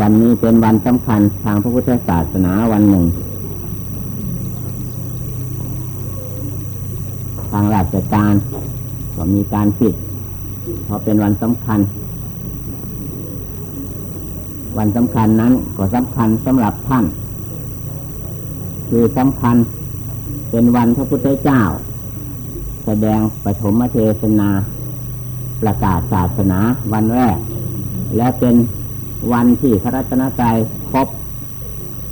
วันนี้เป็นวันสำคัญทางพระพุทธศาสนาวันหนึ่ง ทางราชการก็มีการปิดเพราะเป็นวันสำคัญ วันสำคัญนั้นก็สำคัญสำหรับท่าน คือสำคัญเป็นวันพระพุทธเจ้า แสดงปฐมเทศนา ประกาศศาสนาวันแรก และเป็น วันที่พระรัตนตรัยครบ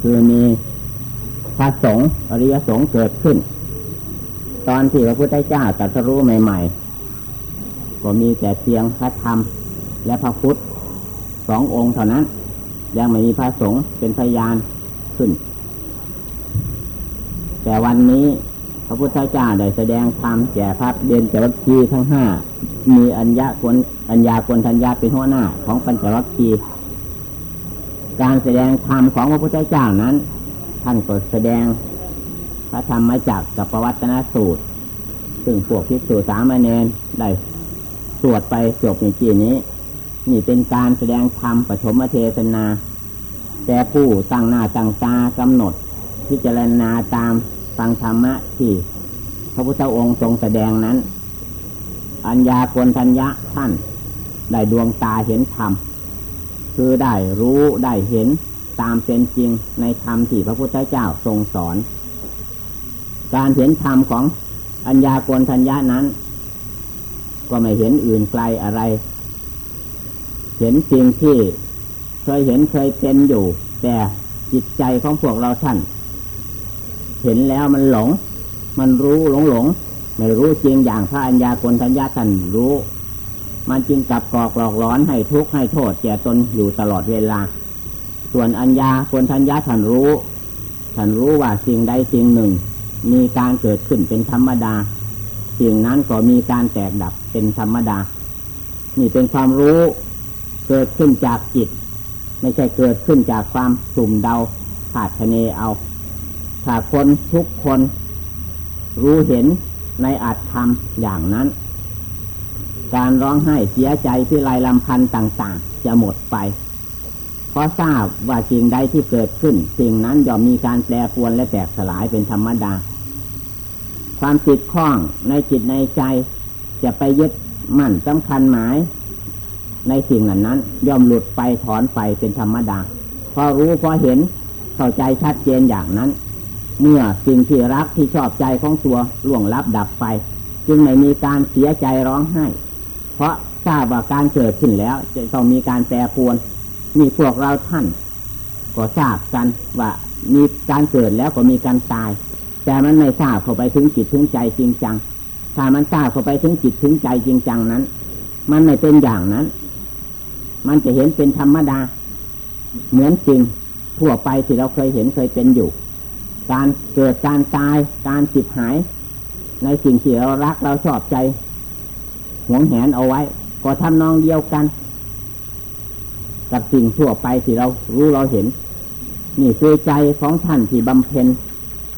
คือมีพระสงฆ์อริยสงฆ์เกิดขึ้น ตอนที่พระพุทธเจ้าตรัสรู้ใหม่ๆ ก็มีแต่เพียงพระธรรมและพระพุทธสององค์เท่านั้น ยังไม่มีพระสงฆ์เป็นพยานขึ้น แต่วันนี้พระพุทธเจ้าได้แสดงธรรมแก่พระเดนจวัคคีทั้งห้ามีอัญญาคนอัญญาคนทัญญาเป็นหัวหน้าของปัญจวัคคีย์ การแสดงธรรมของพระพุทธเจ้านั้น ท่านก็แสดงพระธรรมมาจากกับประวัตนสูตร ซึ่งพวกพิสูจสามเณรได้สวดไปจบในที่นี้ นี่เป็นการแสดงธรรมปฐมเทศนา แต่ผู้ตั้งหน้าตั้งตากำหนด พิจารณาตามฟังธรรมะที่พระพุทธองค์ทรงแสดงนั้น อัญญาคนทัญญะท่านได้ดวงตาเห็นธรรม คือได้รู้ได้เห็นตามเป็นจริงในธรรมที่พระพุทธเจ้าทรงสอน การเห็นธรรมของอัญญากรทัญญานั้น ก็ไม่เห็นอื่นไกลอะไร เห็นสิ่งที่เคยเห็นเคยเป็นอยู่ แต่จิตใจของพวกเราท่าน เห็นแล้วมันหลง มันรู้หลงหลง ไม่รู้จริงอย่างพระอัญญากรทัญญาท่านรู้ มันจึงกลับกอกหลอกร้อนให้ทุกข์ให้โทษแก่ตนอยู่ตลอดเวลา ส่วนอัญญาคนทัญญาท่านรู้ท่านรู้ว่าสิ่งใดสิ่งหนึ่ง มีการเกิดขึ้นเป็นธรรมดา สิ่งนั้นก็มีการแตกดับเป็นธรรมดา นี่เป็นความรู้เกิดขึ้นจากจิต ไม่ใช่เกิดขึ้นจากความสุ่มเดาขาดคะเนเอาถ้าคนทุกคนรู้เห็นในอัตธรรมอย่างนั้น การร้องไห้เสียใจที่ลายลำพันธ์ต่างๆ จะหมดไป เพราะทราบว่าสิ่งใดที่เกิดขึ้น สิ่งนั้นย่อมมีการแปรปรวนและแตกสลายเป็นธรรมดา ความติดข้องในจิตในใจ จะไปยึดมั่นสำคัญหมาย ในสิ่งเหล่านั้น ย่อมหลุดไปถอนไปเป็นธรรมดา พอรู้พอเห็นเข้าใจชัดเจนอย่างนั้น เมื่อสิ่งที่รักที่ชอบใจของตัวล่วงลับดับไป จึงไม่มีการเสียใจร้องไห้ เพราะทราบว่าการเกิดขึ้นแล้ว จะต้องมีการแปรปรวน มีพวกเราท่าน ก็ทราบกันว่ามีการเกิดแล้วก็มีการตาย แต่มันไม่ทราบเข้าไปถึงจิตถึงใจจริงจัง ถ้ามันทราบเข้าไปถึงจิตถึงใจจริงจังนั้น มันไม่เป็นอย่างนั้น มันจะเห็นเป็นธรรมดา เหมือนสิ่งทั่วไปที่เราเคยเห็นเคยเป็นอยู่ การเกิดการตาย การสิบหาย ในสิ่งที่เรารักเราชอบใจ หวงแหนเอาไว้ ก็ทำนองเดียวกัน กับสิ่งทั่วไปที่เรารู้เราเห็น นี่คือใจของท่านที่บำเพ็ญ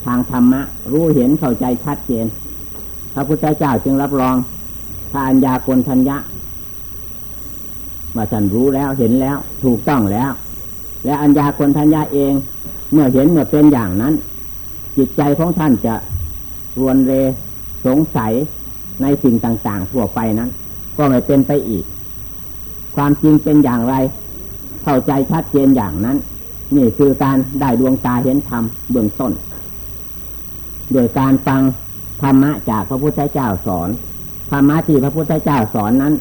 ทางธรรมะ รู้เห็นเข้าใจชัดเจนพระพุทธเจ้าจึงรับรองทานยากลทัญญะว่าท่านรู้แล้วเห็นแล้วถูกต้องแล้ว และอัญญาคนทัญญาเอง เมื่อเห็นเมื่อเป็นอย่างนั้น จิตใจของท่านจะรวนเร สงสัย ในสิ่งต่างๆทั่วไปนั้น ก็ไม่เป็นไปอีก ความจริงเป็นอย่างไร เข้าใจชัดเจนอย่างนั้น นี่คือการได้ดวงตาเห็นธรรมเบื้องต้น โดยการฟังธรรมะจากพระพุทธเจ้าสอนธรรมะที่พระพุทธเจ้าสอนนั้น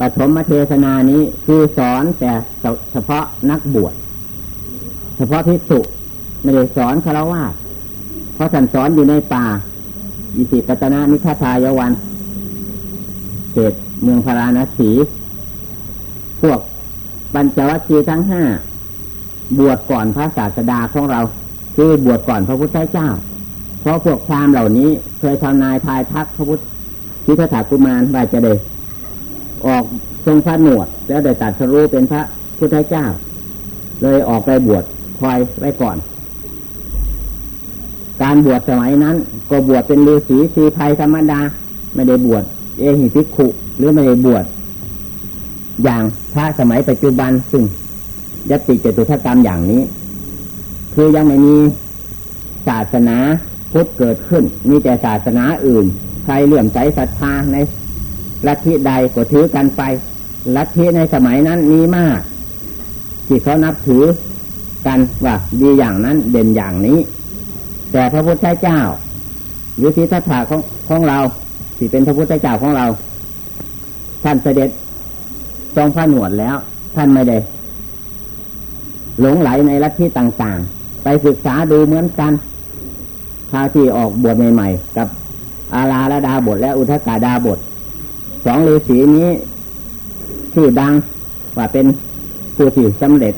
ปฐมเทศนานี้คือสอนแต่เฉพาะนักบวชเฉพาะพิสุไม่ได้สอนคารวะเพราะท่านสอนอยู่ในป่า อิสิปตนานิคาทายวันเขตเมืองพาราณสี พวกปัญจวัคคีย์ทั้งห้า บวชก่อนพระศาสดาของเรา คือบวชก่อนพระพุทธเจ้า เพราะพวกพราหมณ์เหล่านี้ เคยทำนายทายทักพระพุทธทิฏฐากุมารว่าจะเดออกทรงพระหนวด แล้วได้ตัดสรู้เป็นพระพุทธเจ้า เลยออกไปบวชคอยไว้ก่อน การบวชสมัยนั้น ก็บวชเป็นฤาษีสีภัยธรรมดา ไม่ได้บวชเอหิภิกขุ หรือไม่ได้บวชอย่างพระสมัยปัจจุบันซึ่งยติเจตุธกรรมอย่างนี้ คือยังไม่มีศาสนาพุทธเกิดขึ้น มีแต่ศาสนาอื่น ใครเลื่อมใสศรัทธาในลัทธิใดก็ถือกันไป ลัทธิในสมัยนั้นมีมาก ที่เขานับถือกันว่าดีอย่างนั้นเด่นอย่างนี้ แต่พระพุทธเจ้าหรือที่ทัถาของของเราที่เป็นพระพุทธเจ้าของเรา ท่านเสด็จทรงพระหนวดแล้ว ท่านไม่ได้ หลงไหลในลัทธิต่างๆ ไปศึกษาดูเหมือนกันพาที่ออกบวชใหม่ๆ กับอาลาละดาบทและอุทกาดาบทสองฤาษีนี้ชื่อดังว่าเป็นผู้ที่สำเร็จ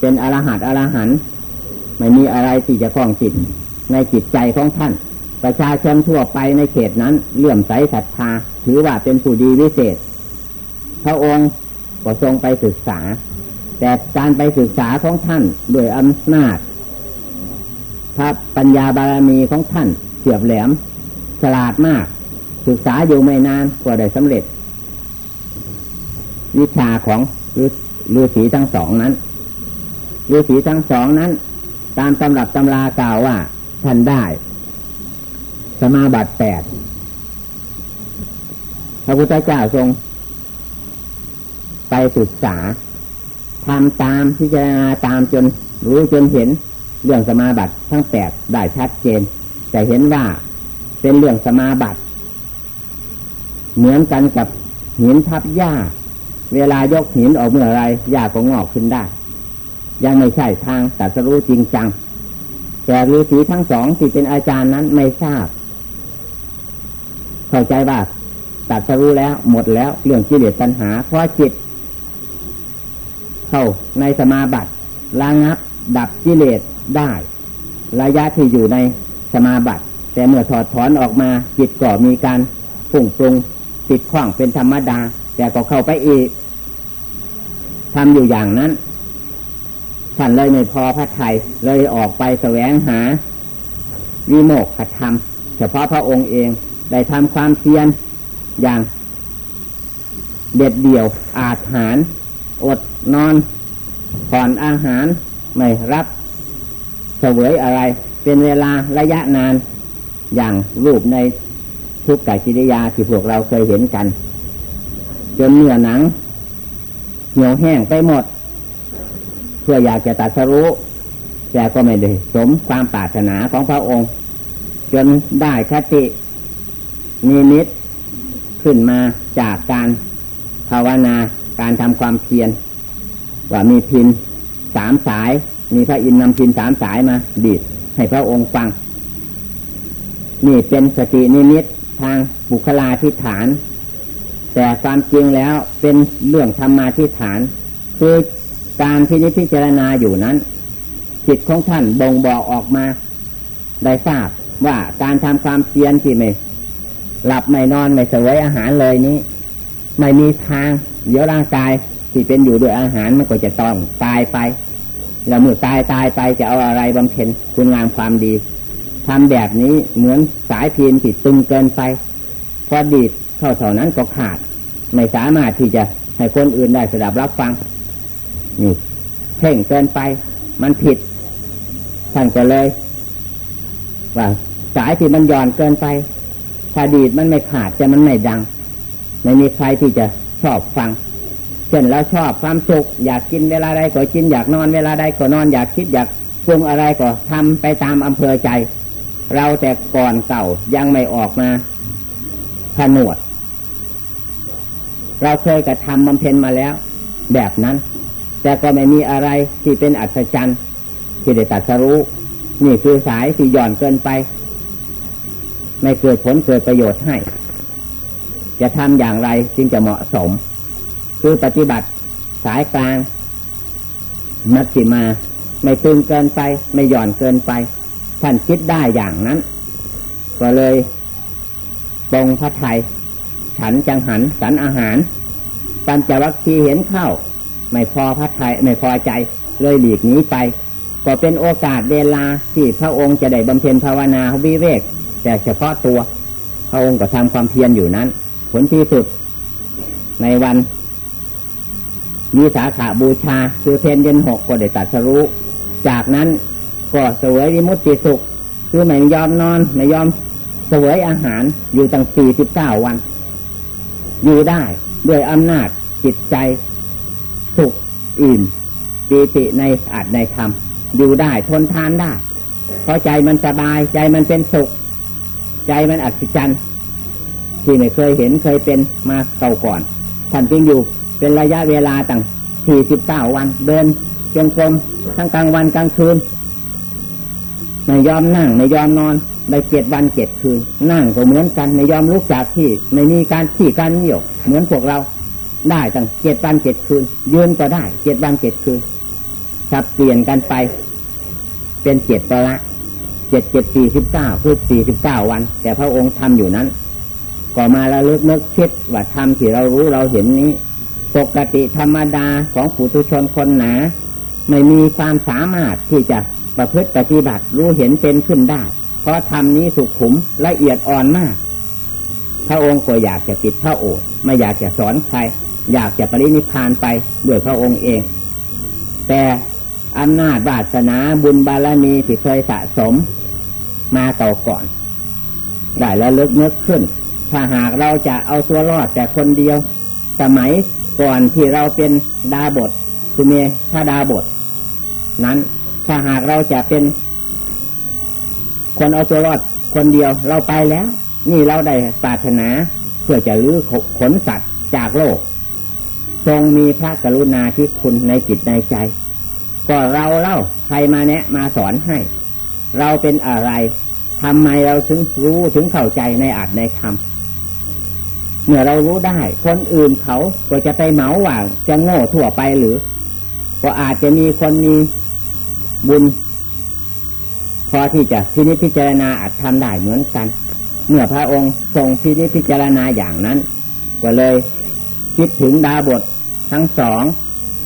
เป็นอรหัตอรหัน ไม่มีอะไรที่จะคล้องจิตในจิตใจของท่าน ประชาชนทั่วไปในเขตนั้นเลื่อมใสศรัทธาถือว่าเป็นผู้ดีวิเศษ พระองค์ก็ทรงไปศึกษา แต่การไปศึกษาของท่านโดยอำนาจพระปัญญาบารมีของท่านเฉียบแหลมฉลาดมาก ศึกษาอยู่ไม่นานก็ได้สำเร็จ วิชาของฤาษีทั้งสองนั้นฤาษีทั้งสองนั้น ตามตำรับตำรากล่าวว่าท่านได้ สมาบัติแปดพระพุทธเจ้าทรง ไปศึกษาทำตามพิจารณาตามจนรู้จนเห็นเรื่องสมาบัติทั้งแปดได้ชัดเจนจะเห็นว่าเป็นเรื่องสมาบัติ เหมือนกันกับหินทับหญ้า เวลายกหินออกเมื่อไรหญ้าก็งอกขึ้นได้ ยังไม่ใช่ทางตัดสรู้จริงจัง แต่ฤาษีทั้งสองที่เป็นอาจารย์นั้นไม่ทราบ เข้าใจว่าตัดสรู้แล้วหมดแล้วเรื่องกิเลสปัญหา เพราะจิต เข้าในสมาบัติระงับ ดับกิเลสได้ ระยะที่อยู่ในสมาบัติ แต่เมื่อถอดถอนออกมา จิตก็มีการฝุ่งปรุงติดข้องเป็นธรรมดา แต่ก็เข้าไปอีกทำอยู่อย่างนั้น ท่านเลยไม่พอพระไทยเลยออกไปแสวงหา วิโมกขธรรม เฉพาะพระองค์เองได้ทำความเพียรอย่างเด็ดเดี่ยวอาหารอดนอนผ่อนอาหารไม่รับเสวยอะไร เป็นเวลาระยะนานอย่างรูปในทุกกายกิริยาที่พวกเราเคยเห็นกัน จนเนื้อหนัง เหี่ยวแห้งไปหมด เพื่ออยากจะตัดสรู้ แต่ก็ไม่ได้สมความปรารถนาของพระองค์ จนได้คตินิมิตขึ้นมาจากการภาวนาการทำความเพียรว่ามีพินสามสาย มีพระอินทร์นำพินสามสายมา ดีดให้พระองค์ฟัง นี่เป็นสตินิมิตทางบุคลาธิฐาน แต่ความจริงแล้วเป็นเรื่องธรรมาธิฐาน คือ การที่นิพิจารณาอยู่นั้น จิตของท่านบ่งบอกออกมา ได้ทราบว่าการทำความเพียรที่ไม่หลับไม่นอนไม่เสวยอาหารเลยนี้ ไม่มีทาง เดี๋ยวร่างกายที่เป็นอยู่ด้วยอาหารมันก็จะต้องตายไป แล้วเมื่อตายตายไปจะเอาอะไรบำเพ็ญคุณงามความดีทำแบบนี้เหมือนสายพินที่ตึงเกินไป พอดีดเข้าเท่านั้นก็ขาด ไม่สามารถที่จะให้คนอื่นได้สดับรับฟัง นี่เพ่งเกินไป มันผิดท่านก็เลย ว่า สายที่มันหย่อนเกินไปถ้าดีดมันไม่ขาดจะมันไม่ดัง ไม่มีใครที่จะชอบฟังเช่นเราชอบความสุข อยากกินเวลาใดก็กินอยากนอนเวลาใดก็นอนอยากคิดอยากปรุงอะไรก็ทำไปตามอำเภอใจ เราแต่ก่อนเก่ายังไม่ออกมาผนวด เราเคยกระทำบำเพ็ญมาแล้ว แบบนั้น แต่ก็ไม่มีอะไรที่เป็นอัศจรรย์ที่ได้ตัดสรู้นี่คือสายที่หย่อนเกินไป ไม่เกิดผลเกิดประโยชน์ให้ จะทำอย่างไรจึงจะเหมาะสม คือปฏิบัติสายกลางมัชฌิมา ไม่ตึงเกินไป ไม่หย่อนเกินไป ท่านคิดได้อย่างนั้น ก็เลยตรงพระไทย ฉันจังหัน สันอาหารปัญจวัคคีย์เห็นเข้า ไม่พอพระไทยไม่พอใจ เลยหลีกหนีไป ก็เป็นโอกาสเวลาที่พระองค์จะได้บำเพ็ญภาวนาวิเวก แต่เฉพาะตัว พระองค์ก็ทำความเพียรอยู่นั้น ผลที่สุด ในวันมีสาขาบูชาคือเพนเย็นหกก็ได้ตัดสรู้ จากนั้นก็เสวยวิมุตติสุข คือไม่ยอมนอนไม่ยอมเสวยอาหารอยู่ตั้งสี่สิบเก้าวัน อยู่ได้ด้วยอำนาจจิตใจ สุขอิ่มปีติในอาจในธรรมอยู่ได้ทนทานได้เพราะใจมันสบาย ใจมันเป็นสุข ใจมันอัศจรรย์ที่ไม่เคยเห็นเคยเป็นมาเก่าก่อนท่านจึงอยู่เป็นระยะเวลาตั้งสี่สิบเก้าวัน เดินจงกรมทั้งกลางวันกลางคืนไม่ยอมนั่งไม่ยอมนอนได้เจ็ดวันเจ็ดคืน นั่งก็เหมือนกันไม่ยอมลุกจากที่ ไม่มีการขี่การเหนี่ยวเหมือนพวกเรา ได้ตั้งเจ็ดวันเจ็ดคืน ยืนก็ได้เจ็ดวันเจ็ดคืนสับเปลี่ยนกันไป เป็นเจ็ดตละเจ็ดเจ็ดสี่สิบเก้าคือสี่สิบเก้าวัน แต่พระองค์ทำอยู่นั้น ก็มาระลึกนึกคิดว่าทำที่เรารู้เราเห็นนี้ ปกติธรรมดาของผู้ทุชนคนหนา ไม่มีความสามารถที่จะประพฤติปฏิบัติรู้เห็นเป็นขึ้นได้ เพราะธรรมนี้สุขุมละเอียดอ่อนมาก พระองค์ก็อยากจะติดพระโอษฐ์ไม่อยากจะสอนใคร อยากจะปรินิพานไปด้วยพระองค์เอง แต่อำนาจวาสนาบุญบารมีที่เคยสะสมมาเก่าก่อน ได้แล้วลึกนึกขึ้น ถ้าหากเราจะเอาตัวรอดแต่คนเดียว สมัยก่อนที่เราเป็นดาบทคือเมถ้าดาบท นั้นถ้าหากเราจะเป็น คนเอาตัวรอดคนเดียวเราไปแล้ว นี่เราได้ปรารถนาเพื่อจะลื้อขนสัตว์จากโลก ทรงมีพระกรุณาที่คุณในจิตในใจ ก็เราเล่าใครมาแนะมาสอนให้ เราเป็นอะไรทำไมเราถึงรู้ถึงเข้าใจในอาจในธรรมเมื่อเรารู้ได้ คนอื่นเขาก็จะไปเหมาว่าจะโง่ทั่วไปหรือ ก็อาจจะมีคนมีบุญ พอที่จะพินิจพิจารณาอาจทำได้เหมือนกัน เมื่อพระองค์ทรงพินิจพิจารณาอย่างนั้น ก็เลยคิดถึงดาบท ทั้งสอง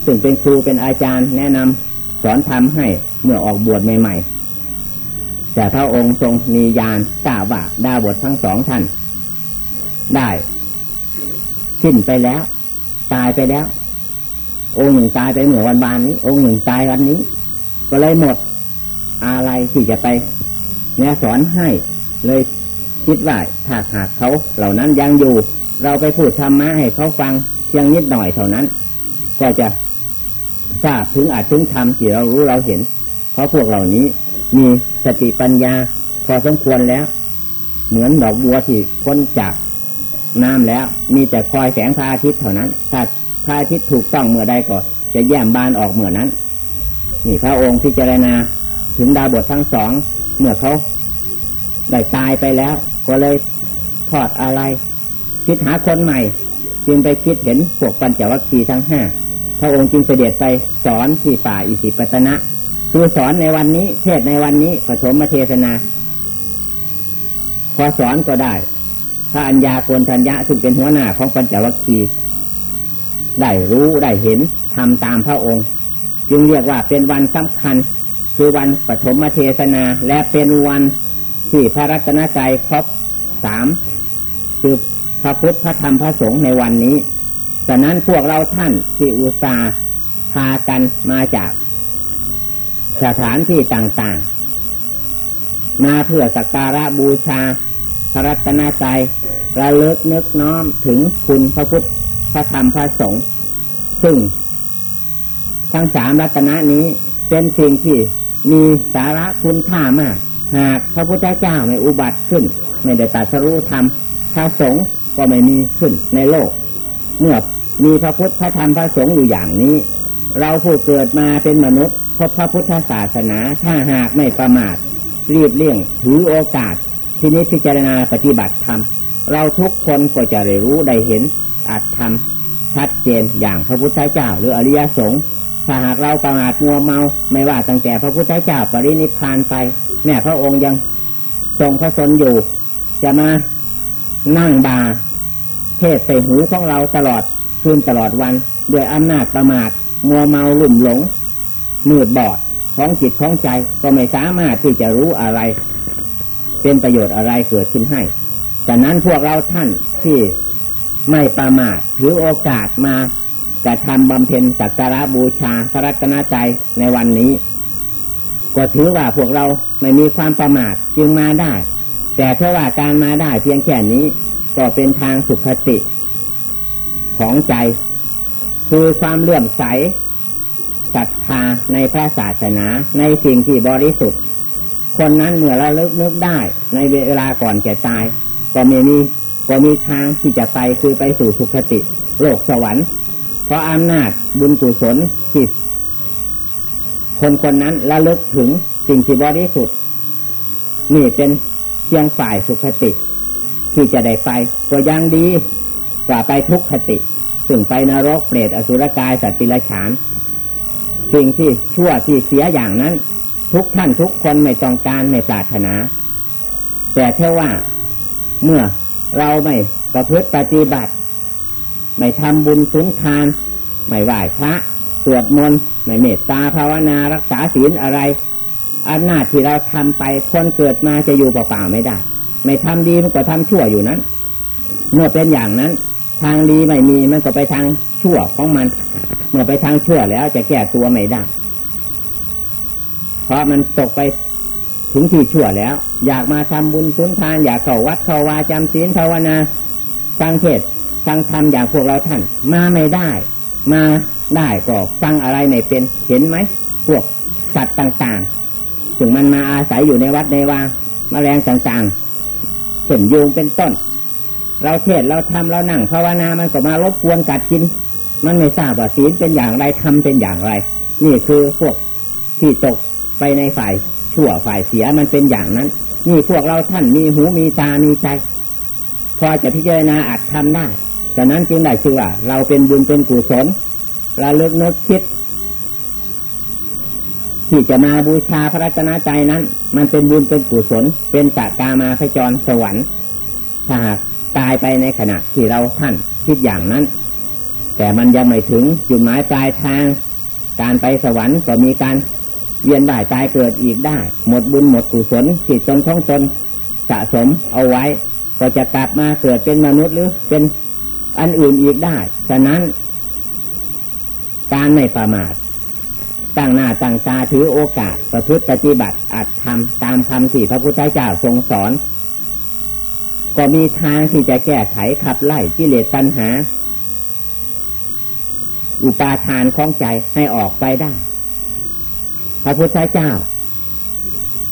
ซึ่งเป็นครูเป็นอาจารย์แนะนำสอนทำให้เมื่อออกบวชใหม่ ๆ แต่พระองค์ทรงมียานกล้าว่าดาบททั้งสองท่าน ได้สิ้นไปแล้ว ตายไปแล้ว องค์หนึ่งตายไปเมื่อวันบานนี้ องค์หนึ่งตายวันนี้ ก็เลยหมดอะไรที่จะไปแนะสอนให้เลยคิดว่าถ้าหากเขาเหล่านั้นยังอยู่ เราไปพูดธรรมะให้เขาฟัง เพียงนิดหน่อยเท่านั้น ก็จะทราบถึงอาจถึงธรรมที่เรารู้เราเห็น เพราะพวกเหล่านี้มีสติปัญญาพอสมควรแล้ว เหมือนดอกบัวที่พ้นจากน้ำแล้ว มีแต่คอยแสงพระอาทิตย์เท่านั้น ถ้าพระอาทิตย์ถูกต้องเมื่อใดก็จะแย้มบานออกเมื่อนั้น นี่พระองค์พิจารณาถึงดาบททั้งสองเมื่อเขาได้ตายไปแล้ว ก็เลยทอดอะไร คิดหาคนใหม่ จึงไปคิดเห็นพวกปัญจวัคคีย์ทั้งห้าพระองค์จึงเสด็จไปสอนที่ป่าอิสิปตนะ คือสอนในวันนี้ เทศในวันนี้ปฐมมเทศนา พอสอนก็ได้พระัญญาโกนทัญญะซึ่งเป็นหัวหน้าของปัญจวัคคีย์ได้รู้ได้เห็นทำตามพระองค์ จึงเรียกว่าเป็นวันสำคัญ คือวันปฐมเทศนาและเป็นวันที่พระรัตนใจครบสามคือ พระพุทธพระธรรมพระสงฆ์ในวันนี้ฉะนั้นพวกเราท่านที่อุตส่าห์พากันมาจากสถานที่ต่างๆ มาเพื่อสักการะบูชาพระรัตนใจระลึกนึกน้อมถึงคุณพระพุทธพระธรรมพระสงฆ์ซึ่ง ทั้งสามรัตนะนี้เป็นสิ่งที่มีสาระคุณค่ามาก หากพระพุทธเจ้าไม่อุบัติขึ้น ไม่ได้ตัดสรู้ธรรมพระสงฆ์ ก็ไม่มีขึ้นในโลก เมื่อมีพระพุทธพระธรรมพระสงฆ์อยู่อย่างนี้ เราผู้เกิดมาเป็นมนุษย์ พบพระพุทธศาสนาถ้าหากไม่ประมาท รีบเลี่ยงถือโอกาส ที่นี้พิจารณาปฏิบัติธรรมเราทุกคนก็จะได้รู้ได้เห็นอัตธรรมชัดเจนอย่างพระพุทธเจ้า หรืออริยสงฆ์ถ้าหากเราประมาทมัวเมาไม่ว่าตั้งแต่พระพุทธเจ้าปรินิพพานไปแม่พระองค์ยังทรงพระชนอยู่ จะมานั่งบา เทศใส่หูของเราตลอดคืนตลอดวัน ด้วยอำนาจประมาทมัวเมาลุ่มหลงมืดบอดของจิตของใจก็ไม่สามารถที่จะรู้อะไร เป็นประโยชน์อะไรเกิดขึ้นให้ฉะนั้นพวกเราท่านที่ไม่ประมาทถือโอกาสมาจะทำบำเพ็ญสักการะบูชาพระรัตนใจในวันนี้ ก็ถือว่าพวกเราไม่มีความประมาทจึงมาได้ แต่เพราะว่าการมาได้เพียงแค่นี้ ก็เป็นทางสุขติของใจ คือความเลื่อมใสศรัทธาในพระศาสนาในสิ่งที่บริสุทธิ์ คนนั้นเมื่อเราลึกนึกได้ในเวลาก่อนแก่ตาย ก็มีมีก็มีทางที่จะไปคือไปสู่สุขติ โลกสวรรค์ เพราะอำนาจบุญกุศลที่คนคนนั้นระลึกถึงสิ่งที่บริสุทธิ์นี่เป็นเพียงฝ่ายสุขติ ที่จะได้ไปก็ยังดีกว่าไปทุกขติถึงไปนรกเปรตอสุรกายสัตว์ปิลฉานสิ่งที่ชั่วที่เสียอย่างนั้น ทุกท่านทุกคนไม่ต้องการไม่ปรารถนา แต่เท่าว่าเมื่อเราไม่ประพฤติปฏิบัติ ไม่ทำบุญสุนทาน ไม่ไหว้พระสวดมนต์ไม่เมตตาภาวนารักษาศีลอะไรอำนาจที่เราทำไปคนเกิดมาจะอยู่เปล่าๆไม่ได้ ไม่ทำดีมันก็ทำชั่วอยู่นั้น เมื่อเป็นอย่างนั้น ทางดีไม่มีมันก็ไปทางชั่วของมัน เมื่อไปทางชั่วแล้วจะแก้ตัวไม่ได้ เพราะมันตกไปถึงที่ชั่วแล้ว อยากมาทำบุญสุนทาน อยากเข้าวัดเข้าวาจำศีลภาวนาฟังเทศฟังธรรมอย่างพวกเราท่าน มาไม่ได้ มาได้ก็ฟังอะไรไม่เป็นเห็นไหมพวกสัตว์ต่างๆถึงมันมาอาศัยอยู่ในวัดในวาแมลงต่างๆ เห็นยุงเป็นต้น เราเทศเราทำเรานั่งภาวนา มันก็มารบกวนกัดกิน มันไม่ทราบว่าศีลเป็นอย่างไรทำเป็นอย่างไร นี่คือพวกที่ตกไปในฝ่ายชั่วฝ่ายเสียมันเป็นอย่างนั้น นี่พวกเราท่านมีหูมีตามีใจ พอจะพิจารณาอาจทำได้ฉะนั้นจึงได้ชื่อว่า เราเป็นบุญเป็นกุศลระลึกนึกคิด ที่จะมาบูชาพระรัตนใจนั้น มันเป็นบุญเป็นกุศล เป็นตากามาพจรสวรรค์ถ้าหากตายไปในขณะที่เราท่านคิดอย่างนั้น แต่มันยังไม่ถึงจุดหมายปลายทาง การไปสวรรค์ก็มีการเวียนได้ตายเกิดอีกได้ หมดบุญหมดกุศลจิตตนของตนสะสมเอาไว้ ก็จะกลับมาเกิดเป็นมนุษย์หรือเป็นอันอื่นอีกได้ ฉะนั้น การไม่ประมาท ตั้งหน้าตั้งตาถือโอกาส ประพฤติปฏิบัติอาจทำตามคำที่พระพุทธเจ้าทรงสอน ก็มีทางที่จะแก้ไขขับไล่กิเลสตัณหา อุปาทานของใจให้ออกไปได้ พระพุทธเจ้า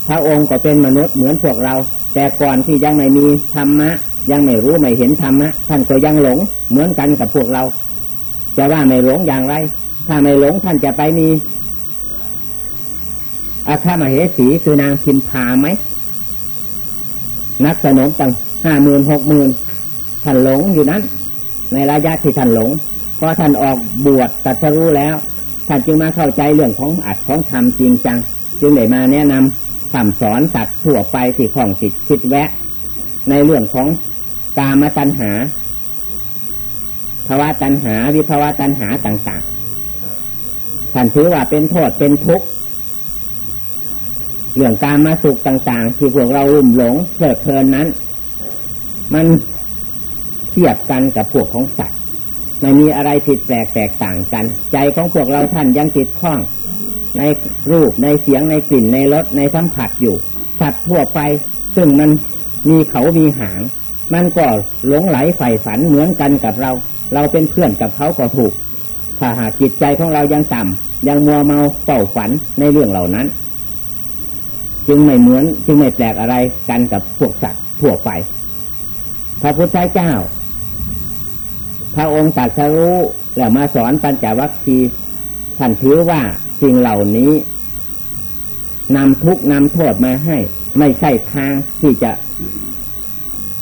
พระองค์ก็เป็นมนุษย์เหมือนพวกเรา แต่ก่อนที่ยังไม่มีธรรมะ ยังไม่รู้ไม่เห็นธรรมะ ท่านก็ยังหลงเหมือนกันกับพวกเรา จะว่าไม่หลงอย่างไรถ้าไม่หลงท่านจะไปมี อาคามาเหสีคือนางพิมพาไหม นักสนมตั้งห้าหมื่นหกหมื่นท่านหลงอยู่นั้น ในระยะที่ท่านหลงพอท่านออกบวชตัดรู้แล้ว ท่านจึงมาเข้าใจเรื่องของอัดของทำจริงจัง จึงได้มาแนะนำคำสอนสัตว์ทั่วไปที่ของจิตคิดแวะ ในเรื่องของกามตัณหาภาวะตัณหาวิภาวะตัณหาต่าง ๆ ท่านถือว่าเป็นโทษเป็นทุกข์ เรื่องการมาสุขต่างๆ ที่พวกเราลุ่มหลงเพลิดเพลินนั้น มันเทียบกันกับพวกของสัตว์ไม่มีอะไรผิดแปลกแตกต่างกัน ใจของพวกเราท่านยังติดข้อง ในรูปในเสียงในกลิ่นในรสในสัมผัสอยู่ สัตว์ทั่วไป ซึ่งมันมีเขามีหาง มันก็หลงไหลใฝ่ฝันเหมือนกันกับเรา เราเป็นเพื่อนกับเขาก็ถูกถ้าหากจิตใจของเรายังต่ำยังมัวเมาเฝ้าฝันในเรื่องเหล่านั้น จึงไม่เหมือนจึงไม่แปลกอะไรกันกับพวกสัตว์ทั่วไป พระพุทธเจ้า พระองค์ตรัสรู้แล้วมาสอนปัญจวัคคีย์ท่านถือว่าสิ่งเหล่านี้นำทุกนำโทษมาให้ ไม่ใช่ทางที่จะ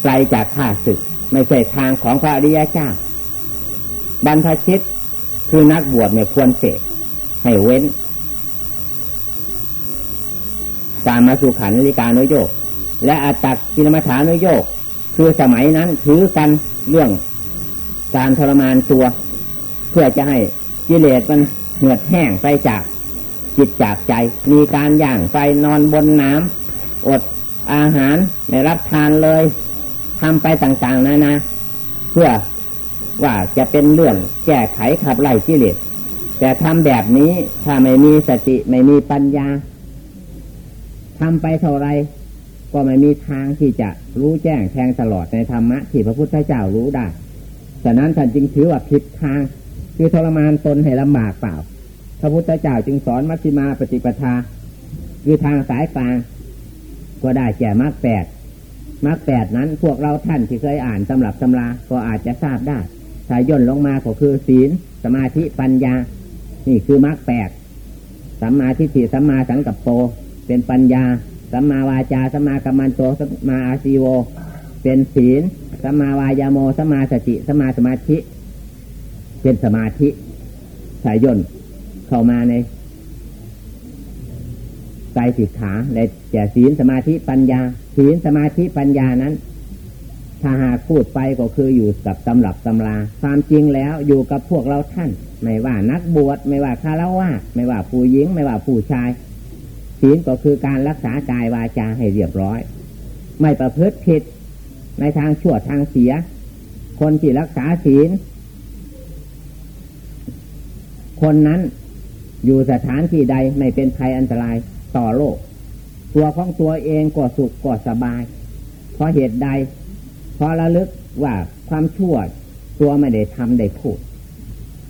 ไกลจากข้าศึก ไม่ใช่ทางของพระอริยเจ้าบรรพชิตคือนักบวชไม่ควรเสกให้เว้น การมาสู่ขันนิการนโยก และอัตตกินมัฐานโยก คือสมัยนั้นถือกันเรื่องการทรมานตัว เพื่อจะให้กิเลสมันเหือดแห้งไปจากจิตจากใจ มีการย่างไฟนอนบนน้ำอดอาหารไม่รับทานเลยทำไปต่างๆนานาเพื่อว่าจะเป็นเรื่องแก้ไขขับไล่กิเลสแต่ทำแบบนี้ถ้าไม่มีสติไม่มีปัญญา ทำไปเท่าไรก็ไม่มีทางที่จะรู้แจ้งแทงตลอดในธรรมะที่พระพุทธเจ้ารู้ได้ฉะนั้นท่านจึงถือว่าผิดทาง คือทรมานตนให้ลำบากเปล่า พระพุทธเจ้าจึงสอนมัชฌิมาปฏิปทา คือทางสายกลาง ก็ได้แก่มรรคแปดมรรคแปดนั้นพวกเราท่านที่เคยอ่านตำรับตำราก็อาจจะทราบได้สายย่นลงมาก็คือศีล สมาธิปัญญา นี่คือมรรคแปดสัมมาทิฏฐิสัมมาสังกัปโป เป็นปัญญาสัมมาวาจาสัมมากัมมันโตสัมมาอาชีโว เป็นศีลสัมมาวายาโมสัมมาสติสัมมาสมาธิ เป็นสมาธิสายย่นเข้ามาในใจสิกขาในแก่ศีลสมาธิปัญญา ศีลสมาธิปัญญานั้น ถ้าหากพูดไปก็คืออยู่กับตำรับตำราความจริงแล้วอยู่กับพวกเราท่าน ไม่ว่านักบวชไม่ว่าคารวะไม่ว่าผู้หญิง ไม่ว่าผู้ชาย ศีลก็คือการรักษากายวาจาให้เรียบร้อย ไม่ประพฤติผิดในทางชั่วทางเสีย คนที่รักษาศีล คนนั้นอยู่สถานที่ใดไม่เป็นภัยอันตรายต่อโลก ตัวของตัวเองก็สุขก็สบาย เพราะเหตุใด เพราะระลึกว่าความชั่วตัวไม่ได้ทำได้พูด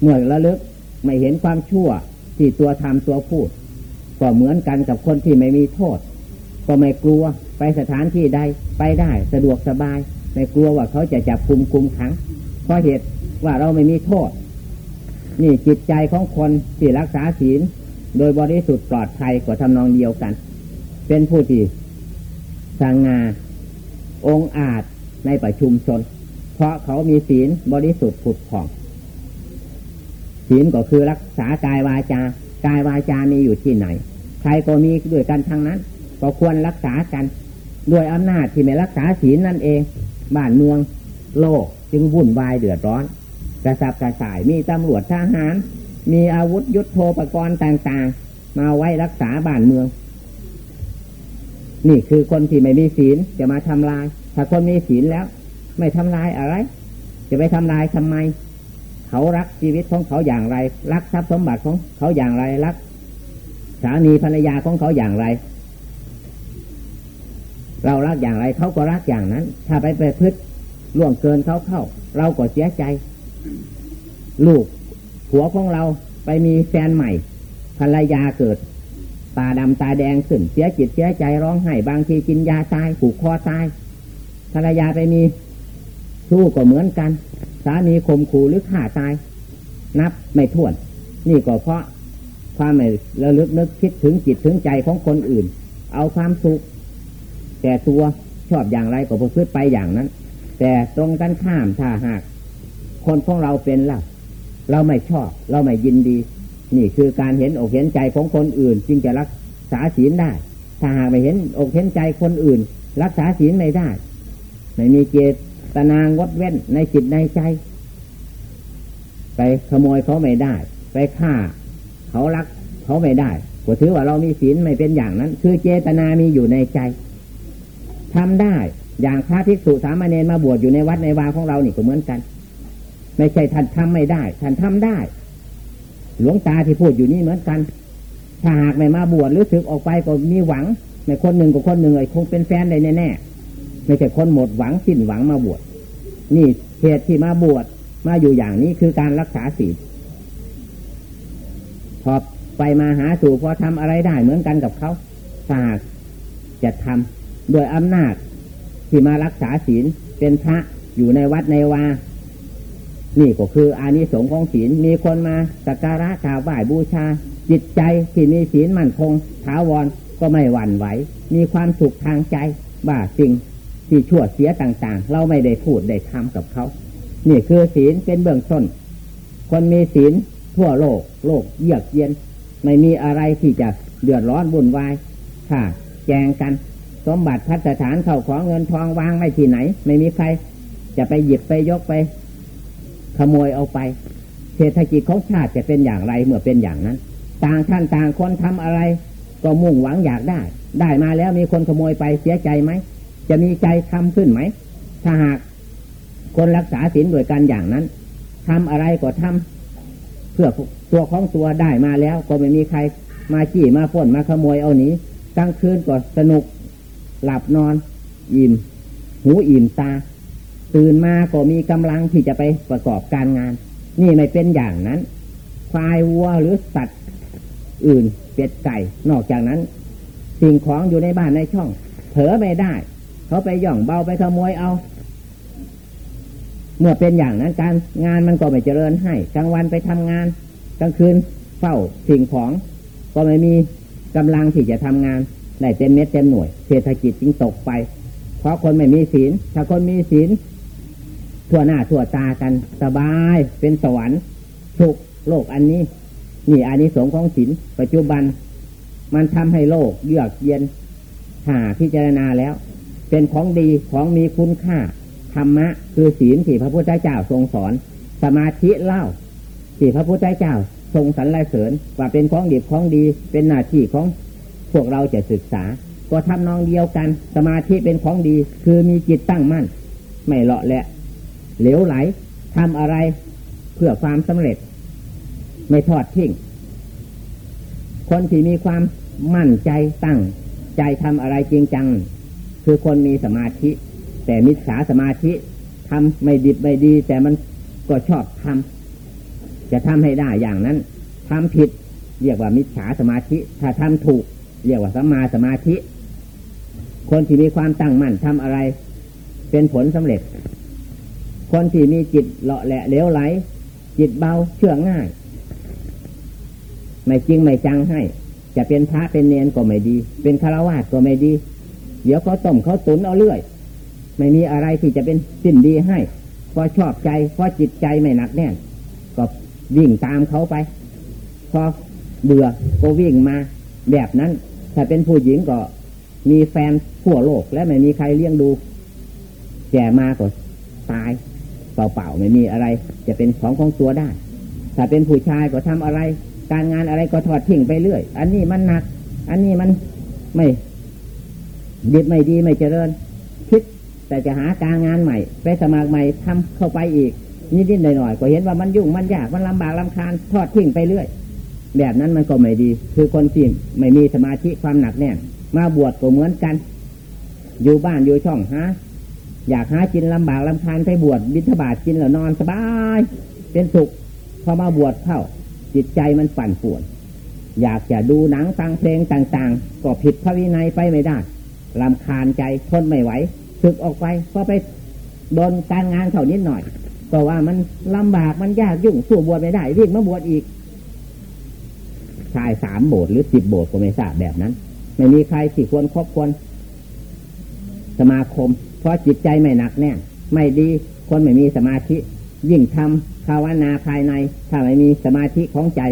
เมื่อระลึกไม่เห็นความชั่วที่ตัวทำตัวพูด ก็เหมือนกันกับคนที่ไม่มีโทษ ก็ไม่กลัวไปสถานที่ใดไปได้สะดวกสบาย ไม่กลัวว่าเขาจะจับคุมคุมขังเพราะเหตุว่าเราไม่มีโทษ นี่จิตใจของคนที่รักษาศีล โดยบริสุทธิ์ปลอดภัยกว่าทำนองเดียวกัน เป็นผู้ที่สังงาองอาจในประชุมชน เพราะเขามีศีลบริสุทธิ์ผุดผ่องศีลก็คือรักษากายวาจา กายวาจามีอยู่ที่ไหน ใครก็มีด้วยกันทั้งนั้น ก็ควรรักษากัน ด้วยอำนาจที่ไม่รักษาศีลนั่นเอง บ้านเมืองโลกจึงวุ่นวายเดือดร้อน กระสับกระส่ายมีตำรวจทหาร มีอาวุธยุโทโธปกรณ์ต่างๆ มาไว้รักษาบ้านเมือง นี่คือคนที่ไม่มีศีลจะมาทำลาย ถ้าคนมีศีลแล้ว ไม่ทำลายอะไร จะไปทำลายทำไม เขารักชีวิตของเขาอย่างไร รักทรัพย์สมบัติของเขาอย่างไรรัก สามีภรรยาของเขาอย่างไร เรารักอย่างไรเขาก็รักอย่างนั้น ถ้าไปไปพฤติล่วงเกินเขาเข้า เราก็เสียใจ ลูกผัวของเราไปมีแฟนใหม่ ภรรยาเกิด ตาดำตาแดงขึ้นเสียจิตเสียใจร้องไห้บางทีกินยาตายผูกคอตายภรรยาไปมีสู้ก็เหมือนกัน สามีข่มขู่หรือฆ่าตาย นับไม่ถ้วน นี่ก็เพราะความไม่ระลึกนึกคิดถึงจิตถึงใจของคนอื่น เอาความสุขแต่ตัวชอบอย่างไรก็พูดไปอย่างนั้น แต่ตรงกันข้ามถ้าหาก คนของเราเป็นล่ะเราไม่ชอบ เราไม่ยินดี นี่คือการเห็นอกเห็นใจของคนอื่น จึงจะรักษาศีลได้ ถ้าหากไม่เห็นอกเห็นใจคนอื่น รักษาศีลไม่ได้ ไม่มีเจต ตนางดเว้นในจิตในใจ ไปขโมยเขาไม่ได้ ไปฆ่า เขารักเขาไม่ได้ก็ถือว่าเรามีศีลไม่เป็นอย่างนั้น คือเจตนามีอยู่ในใจทำได้อย่างพระภิกษุสามเณรมาบวชอยู่ในวัดในวาของเรานี่ก็เหมือนกัน ไม่ใช่ท่านทำไม่ได้ ท่านทำได้ หลวงตาที่พูดอยู่นี่เหมือนกัน ถ้าหากไม่มาบวชหรือสึกออกไปก็มีหวังไม่คนหนึ่งกับคนหนึ่งไอ้คงเป็นแฟนได้แน่ ไม่ใช่คนหมดหวังสิ้นหวังมาบวชนี่เหตุที่มาบวชมาอยู่อย่างนี้คือการรักษาศีลพอไปมาหาสู่พอทำอะไรได้เหมือนกันกับเขาฝากจะทำโดยอำนาจที่มารักษาศีลเป็นพระอยู่ในวัดในวา นี่ก็คืออานิสงส์ของศีลมีคนมาสักการะกราบไหว้บูชา จิตใจที่มีศีลมั่นคงถาวรก็ไม่หวั่นไหว มีความสุขทางใจว่าสิ่ง ที่ชั่วเสียต่าง ๆ เราไม่ได้พูดได้ทำกับเขา นี่คือศีลเป็นเบื้องต้น คนมีศีลทั่วโลก โลกเยือกเย็น ไม่มีอะไรที่จะเดือดร้อนวุ่นวายค่ะแจงกัน สมบัติพัฒฐานเข้าของเงินทองวางไม่ที่ไหน ไม่มีใคร จะไปหยิบไปยกไป ขโมยเอาไป เศรษฐกิจของชาติจะเป็นอย่างไรเมื่อเป็นอย่างนั้น ต่างท่านต่างคนทำอะไร ก็มุ่งหวังอยากได้ ได้มาแล้วมีคนขโมยไปเสียใจไหม จะมีใจทำขึ้นไหม ถ้าหากคนรักษาศีลโดยการอย่างนั้นทำอะไรก็ทำเพื่อตัวของตัวได้มาแล้ว ก็ไม่มีใครมาจี้มาฝนมาขโมยเอาหนีกลางคืนก็สนุก หลับนอน อิ่ม หูอิ่มตา ตื่นมาก็มีกำลังที่จะไปประกอบการงาน นี่ไม่เป็นอย่างนั้นควายวัวหรือสัตว์อื่นเป็ดไก่ นอกจากนั้น สิ่งของอยู่ในบ้านในช่องเผลอไม่ได้ เขาไปย่องเบาไปขโมยเอา เมื่อเป็นอย่างนั้นการงานมันก็ไม่เจริญให้กลางวันไปทำงานกลางคืนเฝ้าสิ่งของ ก็ไม่มีกำลังที่จะทำงานได้เต็มเม็ดเต็มหน่วยเศรษฐกิจจึงตกไป เพราะคนไม่มีศีล ถ้าคนมีศีลทั่วหน้าทั่วตากันสบายเป็นสวรรค์สุขโลกอันนี้ นี่อานิสงส์ของศีลปัจจุบัน มันทำให้โลกเยือกเย็นหาพิจารณาแล้ว เป็นของดีของมีคุณค่า ธรรมะ คือศีลที่พระพุทธเจ้าทรงสอน สมาธิเล่าที่พระพุทธเจ้าทรงสรรเสริญว่าเป็นของดีของดี เป็นหน้าที่ของพวกเราจะศึกษา ก็ทำนองเดียวกัน สมาธิเป็นของดี คือมีจิตตั้งมั่น ไม่เลาะแหละเหลวไหลทำอะไรเพื่อความสำเร็จ ไม่ทอดทิ้งคนที่มีความมั่นใจตั้ง ใจทำอะไรจริงจัง คือคนมีสมาธิ แต่มิจฉาสมาธิทำไม่ดิบไม่ดี แต่มันก็ชอบทำจะทำให้ได้อย่างนั้นทำผิดเรียกว่ามิจฉาสมาธิ ถ้าทำถูก เรียกว่าสัมมาสมาธิ คนที่มีความตั้งมั่นทำอะไร เป็นผลสำเร็จ คนที่มีจิตเลาะแหละเลี้ยวไหล จิตเบาเชื่อง่าย ไม่จริงไม่จังให้ จะเป็นพระเป็นเนนก็ไม่ดี เป็นคารวะก็ไม่ดี เดี๋ยวเขาต้มเขาตุนเอาเรื่อย ไม่มีอะไรที่จะเป็นสิ้นดีให้พอชอบใจพอจิตใจไม่หนักแน่น ก็วิ่งตามเขาไป พอเบื่อก็วิ่งมาแบบนั้น ถ้าเป็นผู้หญิงก็มีแฟนทั่วโลกและไม่มีใครเลี้ยงดูแก่มาก็ตายเปล่าๆไม่มีอะไร จะเป็นของของตัวได้ ถ้าเป็นผู้ชายก็ทำอะไร การงานอะไรก็ถอดทิ้งไปเรื่อย อันนี้มันหนัก อันนี้มันไม่ ดีไม่ดีไม่เจริญ คิดแต่จะหาการงานใหม่ ไปสมัครใหม่ทำเข้าไปอีก นิดๆหน่อยๆก็เห็นว่ามันยุ่งมันยากมันลำบากลำคาญทอดทิ้งไปเรื่อย แบบนั้นมันก็ไม่ดี คือคนที่ไม่มีสมาธิความหนักแน่นมาบวชก็เหมือนกัน อยู่บ้านอยู่ช่องฮะอยากหากินลำบากลำคาญไปบวชบิณฑบาตกินแล้วนอนสบาย เป็นสุขพอมาบวชเข้าจิตใจมันปั่นป่วน อยากจะดูหนังฟังเพลงต่าง ๆ ก็ผิดพระวินัยไปไม่ได้ ลำคาญใจทนไม่ไหวสึกออกไปก็ไปโดนการงานเขานิดหน่อยก็ว่ามันลำบากมันยากยุ่งสู้บวชไม่ได้วิ่งมาบวชอีกชายสามโบสถ์หรือสิบโบสถ์ก็ไม่ทราบแบบนั้น ไม่มีใครที่ควรครบควรสมาคม เพราะจิตใจไม่หนักแน่นไม่ดีคนไม่มีสมาธิ ยิ่งทำภาวนาภายใน ถ้าไม่มีสมาธิของใจ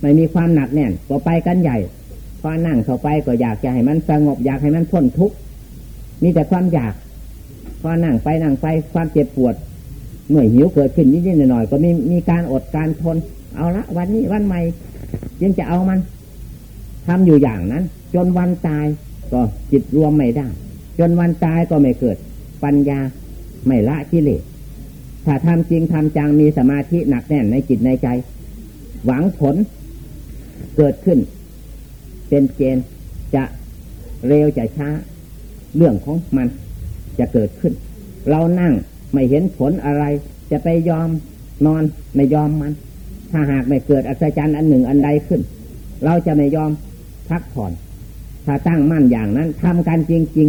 ไม่มีความหนักแน่นก็ไปกันใหญ่ พอนั่งเข้าไปก็อยากจะให้มันสงบอยากให้มันพ้นทุกข์มีแต่ความอยากพอนั่งไปนั่งไปความเจ็บปวดเมื่อหิวเกิดขึ้นนิดๆหน่อยๆก็มีมีการอดการทน เอาละ วันนี้วันใหม่ยังจะเอามันทำอยู่อย่างนั้น จนวันตายก็จิตรวมไม่ได้ จนวันตายก็ไม่เกิด ปัญญาไม่ละกิเลสถ้าทำจริงทำจังมีสมาธิหนักแน่นในจิตในใจ หวังผลเกิดขึ้น เป็นเกณฑ์จะเร็วจะช้า เรื่องของมันจะเกิดขึ้น เรานั่งไม่เห็นผลอะไร จะไปยอมนอนไม่ยอมมัน ถ้าหากไม่เกิดอัศจรรย์อันหนึ่งอันใดขึ้น เราจะไม่ยอมพักผ่อน ถ้าตั้งมั่นอย่างนั้นทำกันจริง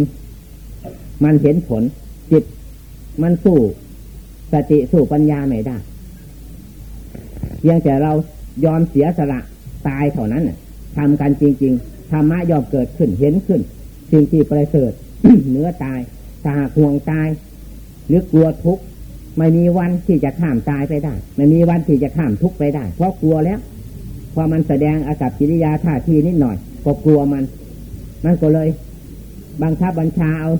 ๆ มันเห็นผล จิตมันสู้สติสู้ปัญญาไม่ได้เพียงแต่เรายอมเสียสละตายเท่านั้น ทำกันจริงๆธรรมะยอมเกิดขึ้นเห็นขึ้น สิ่งที่ประเสริฐเนื้อตายตาห่วงตายหรือกลัวทุกข์ไม่มีวันที่จะข้ามตายไปได้ ไม่มีวันที่จะข้ามทุกข์ไปได้ เพราะกลัวแล้วพอมันแสดงอากับกิริยาท่าทีนิดหน่อย ก็กลัวมันมันก็เลยบังคับบัญชาเอา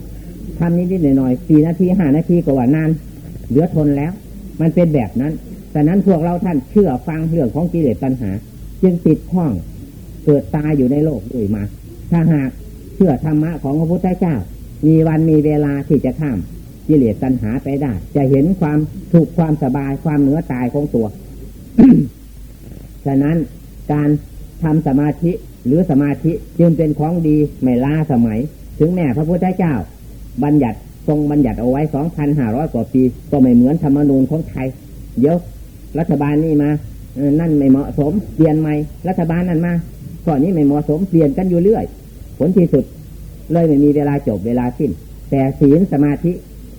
ทำนิดนิดหน่อยหน่อยสี่นาทีห้านาทีกว่านานเหลือทนแล้ว มันเป็นแบบนั้นแต่นั้นพวกเราท่านเชื่อฟังเรื่องของกิเลสปัญหา จึงติดข้อง เกิดตายอยู่ในโลกด้วยมา ถ้าหากเชื่อธรรมะของพระพุทธเจ้า มีวันมีเวลาที่จะข้ามกิเลสตัณหาไปได้ จะเห็นความถูกความสบายความเหนือตายของตัว ฉะนั้นการทำสมาธิหรือสมาธิจึงเป็นของดีไม่ล้าสมัย ถึงแม้พระพุทธเจ้า บัญญัติทรงบัญญัติเอาไว้สองพันห้าร้อยกว่าปี ก็ไม่เหมือนธรรมนูญของไทย เดี๋ยว รัฐบาลนี่มา นั่นไม่เหมาะสม เปลี่ยนใหม่ รัฐบาลนั่นมา ข้อนี้ไม่เหมาะสมเปลี่ยนกันอยู่เรื่อย ผลที่สุดเลยไม่มีเวลาจบเวลาสิ้น แต่ศีลสมาธิ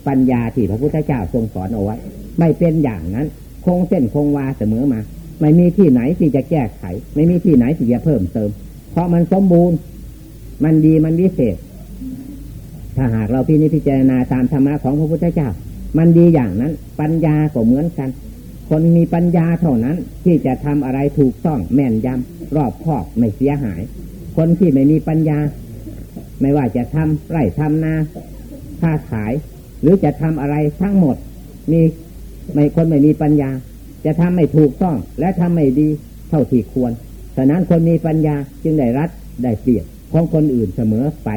ปัญญาที่พระพุทธเจ้าทรงสอนเอาไว้ ไม่เป็นอย่างนั้น คงเส้นคงวาเสมอมา ไม่มีที่ไหนที่จะแก้ไข ไม่มีที่ไหนที่จะเพิ่มเติม เพราะมันสมบูรณ์ มันดีมันวิเศษ ถ้าหากเราพินิจพิจารณาตามธรรมะของพระพุทธเจ้า มันดีอย่างนั้น ปัญญาก็เหมือนกัน คนมีปัญญาเท่านั้น ที่จะทำอะไรถูกต้องแม่นยำรอบคอบไม่เสียหาย คนที่ไม่มีปัญญา ไม่ว่าจะทำไร่ทำนาค้าขาย หรือจะทำอะไรทั้งหมด มีไม่คนไม่มีปัญญา จะทำไม่ถูกต้องและทำไม่ดีเท่าที่ควรฉะนั้นคนมีปัญญาจึงได้รัดได้เปรียบของคนอื่นเสมอไป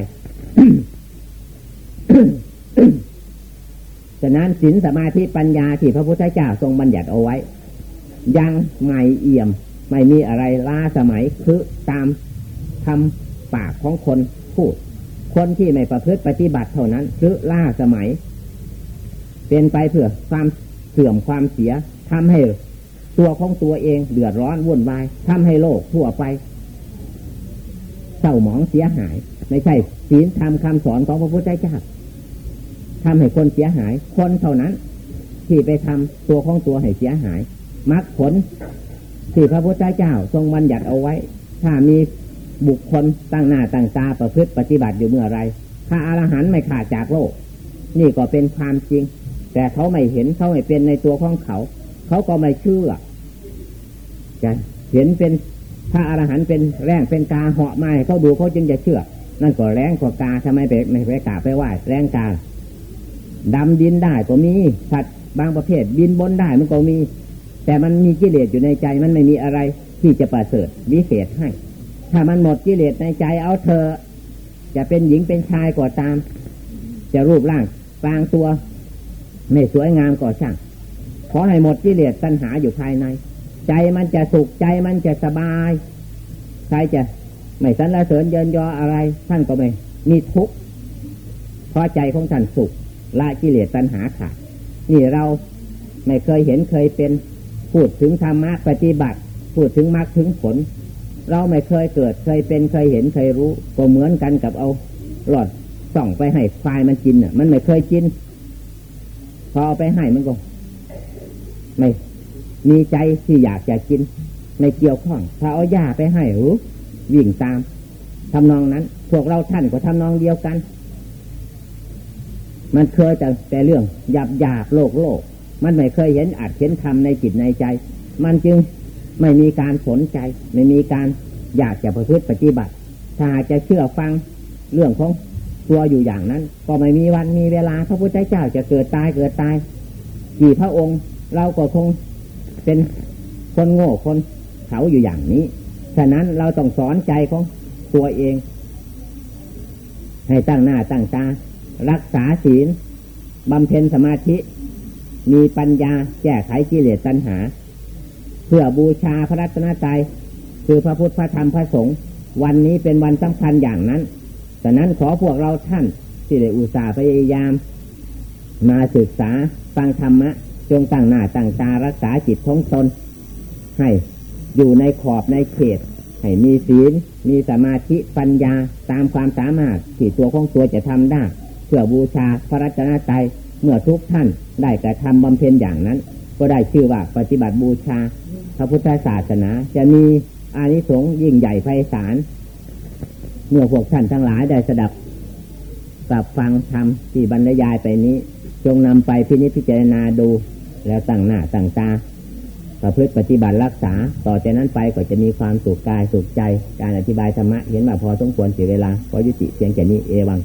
ฉะนั้นศีลสมาธิปัญญาที่พระพุทธเจ้าทรงบัญญัติเอาไว้ ยังไม่เอี่ยม ไม่มีอะไรล้าสมัยคือตามทำปากของคนพูด คนที่ไม่ประพฤติปฏิบัติเท่านั้น คือล่าสมัย เป็นไปเพื่อความเสื่อมความเสียทำให้ตัวของตัวเองเดือดร้อนวุ่นวายทำให้โลกทั่วไปเศร้าหมองเสียหาย ไม่ใช่ศีลธรรมคำสอนของพระพุทธเจ้า ทำให้คนเสียหาย คนเท่านั้น ที่ไปทำตัวของตัวให้เสียหายมรรคผลที่พระพุทธเจ้าทรงบัญญัติเอาไว้ ถ้ามีบุคคลตั้งหน้าตั้งตาประพฤติปฏิบัติอยู่เมื่อไรถ้าอารหันต์ไม่ขาดจากโลก นี่ก็เป็นความจริง แต่เขาไม่เห็นเขาไม่เป็นในตัวของเขา เขาก็ไม่เชื่อจะเห็นเป็นพระอรหันต์เป็นแรงเป็นกาเหาะไม้เขาดูเขาจึงจะเชื่อ นั่นก็แรงกว่ากาทำไมไปไม่ไปกาไปไหว้แรงกา ดำดินได้ก็มีสัตว์บางประเภทบินบนได้มันก็มี แต่มันมีกิเลสอยู่ในใจมันไม่มีอะไรที่จะประเสริฐวิเศษให้ ถ้ามันหมดกิเลสในใจเอาเธอ จะเป็นหญิงเป็นชายก็ตาม จะรูปร่างกลางตัว ไม่สวยงามก็ช่างขอให้หมดกิเลสตัณหาอยู่ภายใน ใจมันจะสุขใจมันจะสบายใครจะไม่สรรเสริญเยินยออะไร ท่านก็ไม่มีทุกข์เพราะใจของท่านสุข ละกิเลสตัณหาขาดนี่เราไม่เคยเห็นเคยเป็นพูดถึงธรรมะปฏิบัติ พูดถึงมรรคถึงผล เราไม่เคยเกิดเคยเป็นเคยเห็นเคยรู้ ก็เหมือนกันกับเอาหลอดส่องไปให้ควายมันกินอะ มันไม่เคยกิน พอเอาไปให้มันก็ ไม่มีใจที่อยากจะกิน ไม่เกี่ยวข้องถ้าเอาหญ้าไปให้หูวิ่งตามทำนองนั้น พวกเราท่านก็ทำนองเดียวกัน มันเคยแต่แต่เรื่องหยาบหยาบโลกโลก มันไม่เคยเห็นอาจเห็นธรรมในจิตในใจ มันจึงไม่มีการสนใจ ไม่มีการอยากจะประพฤติปฏิบัติ ถ้าจะเชื่อฟังเรื่องของตัวอยู่อย่างนั้น ก็ไม่มีวันมีเวลาพระพุทธเจ้าจะเกิดตายเกิดตายกี่พระองค์เราก็คงเป็นคนโง่คนเขาอยู่อย่างนี้ ฉะนั้นเราต้องสอนใจของตัวเอง ให้ตั้งหน้าตั้งตา รักษาศีลบำเพ็ญสมาธิ มีปัญญาแก้ไขกิเลสตัณหา เพื่อบูชาพระรัตนตรัยคือพระพุทธพระธรรมพระสงฆ์วันนี้เป็นวันสำคัญอย่างนั้นแต่นั้นขอพวกเราท่านที่ได้อุตส่าห์พยายาม มาศึกษาฟังธรรมะ จงตั้งหน้าตั้งตารักษาจิตของตนให้อยู่ในขอบในเขต ให้มีศีล มีสมาธิปัญญาตามความสามารถที่ตัวของตัวจะทำได้ เพื่อบูชาพระรัตนตรัยเมื่อทุกท่านได้กระทำบำเพ็ญอย่างนั้น ก็ได้ชื่อว่าปฏิบัติบูชา พระพุทธศาสนา จะมีอานิสงส์ยิ่งใหญ่ไพศาลเมื่อพวกท่านทั้งหลายได้สดับปรับฟังธรรมที่บรรยายไปนี้ จงนำไปพินิจพิจารณาดู แล้วตั้งหน้าตั้งตาประพฤติปฏิบัติรักษา ต่อจากนั้นไปก็จะมีความสุขกายสุขใจ การอธิบายธรรมะเห็นว่าพอสมควรเสียเวลาพอยุติเพียงแค่นี้เอวัง